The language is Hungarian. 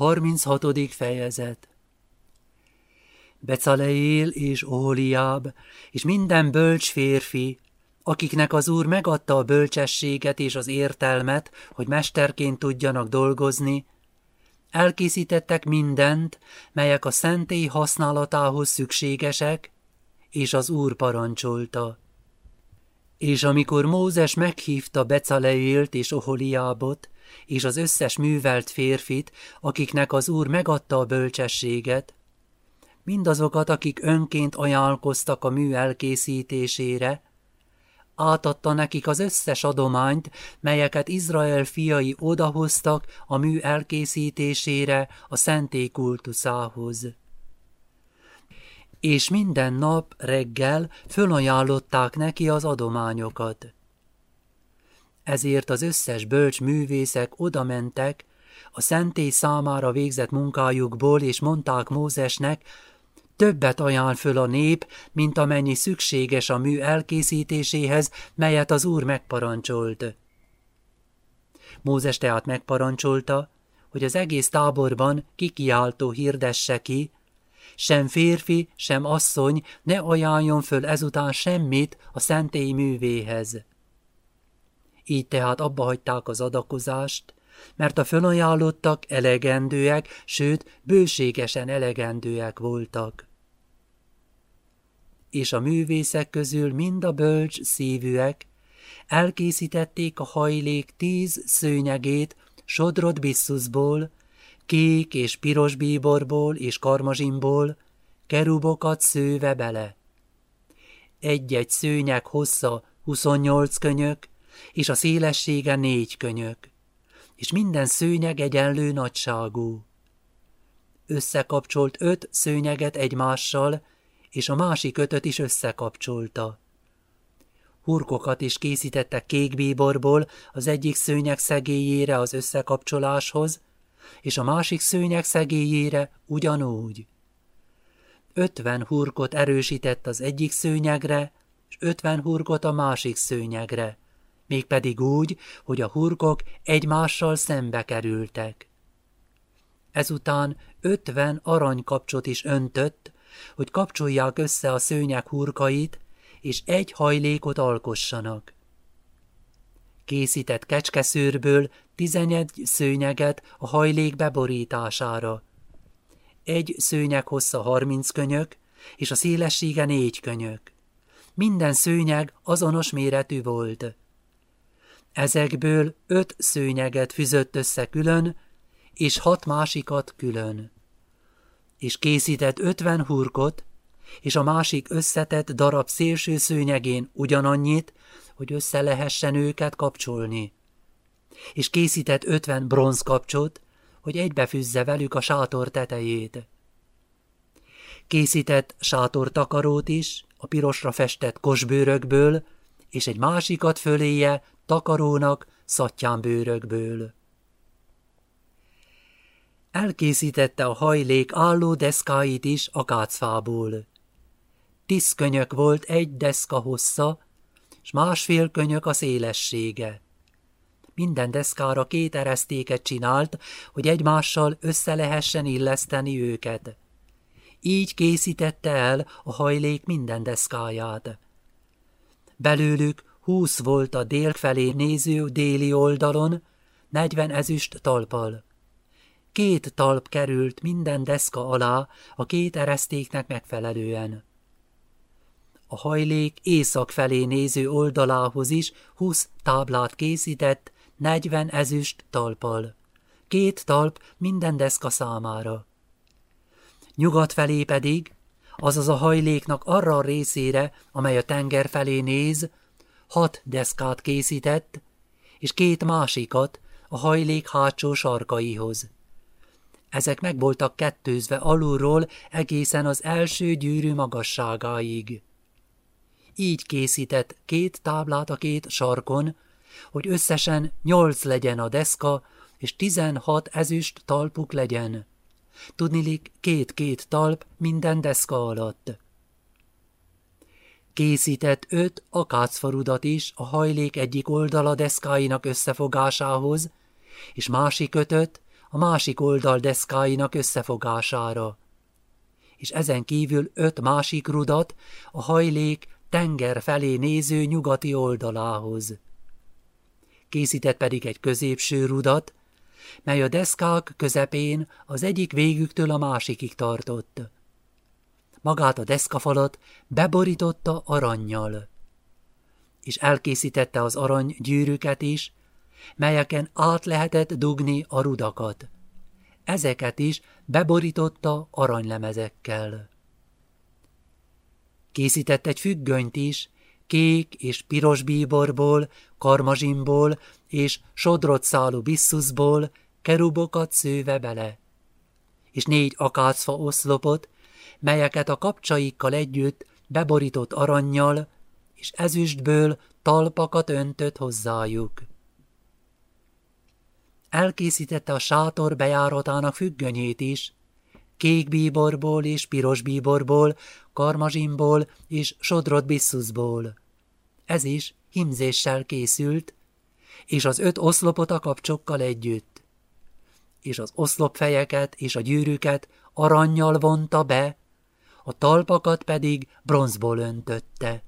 36. fejezet Becaleél és Oholiáb, és minden bölcs férfi, akiknek az Úr megadta a bölcsességet és az értelmet, hogy mesterként tudjanak dolgozni, elkészítettek mindent, melyek a szentély használatához szükségesek, és az Úr parancsolta. És amikor Mózes meghívta Becaleélt és Oholiábot, és az összes művelt férfit, akiknek az Úr megadta a bölcsességet, mindazokat, akik önként ajánlkoztak a mű elkészítésére, átadta nekik az összes adományt, melyeket Izrael fiai odahoztak a mű elkészítésére a szentély kultuszához. És minden nap reggel fölajánlották neki az adományokat ezért az összes bölcs művészek odamentek a szentély számára végzett munkájukból, és mondták Mózesnek, többet ajánl föl a nép, mint amennyi szükséges a mű elkészítéséhez, melyet az Úr megparancsolt. Mózes tehát megparancsolta, hogy az egész táborban kikiáltó hirdesse ki, sem férfi, sem asszony ne ajánljon föl ezután semmit a szentély művéhez. Így tehát abba hagyták az adakozást, mert a fölajánlottak elegendőek, sőt, bőségesen elegendőek voltak. És a művészek közül mind a bölcs szívűek elkészítették a hajlék tíz szőnyegét sodrot bisszuszból, kék és piros bíborból és karmazsimból, kerubokat szőve bele. Egy-egy szőnyeg hossza 28 könyök, és a szélessége négy könyök, és minden szőnyeg egyenlő nagyságú. Összekapcsolt öt szőnyeget egymással, és a másik ötöt is összekapcsolta. Hurkokat is készítettek kékbíborból az egyik szőnyeg szegélyére az összekapcsoláshoz, és a másik szőnyeg szegélyére ugyanúgy. Ötven hurkot erősített az egyik szőnyegre, és ötven hurkot a másik szőnyegre mégpedig úgy, hogy a hurkok egymással szembe kerültek. Ezután ötven aranykapcsot is öntött, hogy kapcsolják össze a szőnyek hurkait, és egy hajlékot alkossanak. Készített kecskeszőrből tizenegy szőnyeget a hajlék beborítására. Egy szőnyeg hossza harminc könyök, és a szélessége négy könyök. Minden szőnyeg azonos méretű volt. Ezekből öt szőnyeget fűzött össze külön, és hat másikat külön. És készített ötven hurkot, és a másik összetett darab szélső szőnyegén ugyanannyit, hogy össze lehessen őket kapcsolni. És készített ötven bronzkapcsot, hogy egybefűzze velük a sátor tetejét. Készített sátortakarót is, a pirosra festett kosbőrökből, és egy másikat föléje takarónak szattyánbőrökből. Elkészítette a hajlék álló deszkáit is akácfából. Tíz könyök volt egy deszka hossza, s másfél könyök a szélessége. Minden deszkára két eresztéket csinált, hogy egymással össze lehessen illeszteni őket. Így készítette el a hajlék minden deszkáját. Belőlük Húsz volt a dél felé néző déli oldalon, negyven ezüst talpal. Két talp került minden deszka alá a két eresztéknek megfelelően. A hajlék észak felé néző oldalához is húsz táblát készített, negyven ezüst talpal. Két talp minden deszka számára. Nyugat felé pedig, azaz a hajléknak arra a részére, amely a tenger felé néz, hat deszkát készített, és két másikat a hajlék hátsó sarkaihoz. Ezek meg voltak kettőzve alulról egészen az első gyűrű magasságáig. Így készített két táblát a két sarkon, hogy összesen nyolc legyen a deszka, és tizenhat ezüst talpuk legyen. Tudnilik két-két talp minden deszka alatt. Készített öt akácfarudat is a hajlék egyik oldala deszkáinak összefogásához, és másik ötöt a másik oldal deszkáinak összefogására, és ezen kívül öt másik rudat a hajlék tenger felé néző nyugati oldalához. Készített pedig egy középső rudat, mely a deszkák közepén az egyik végüktől a másikig tartott. Magát a deszkafalat beborította aranyjal, és elkészítette az arany gyűrűket is, melyeken át lehetett dugni a rudakat. Ezeket is beborította aranylemezekkel. Készített egy függönyt is, kék és piros bíborból, karmazsimból és sodrot szálú bisszuszból kerubokat szőve bele, és négy akácfa oszlopot, melyeket a kapcsaikkal együtt beborított aranyjal, és ezüstből talpakat öntött hozzájuk. Elkészítette a sátor bejáratának függönyét is, kék bíborból és piros bíborból, karmazsimból és sodrot bisszuszból. Ez is himzéssel készült, és az öt oszlopot a kapcsokkal együtt. És az oszlopfejeket és a gyűrűket aranyjal vonta be, a talpakat pedig bronzból öntötte.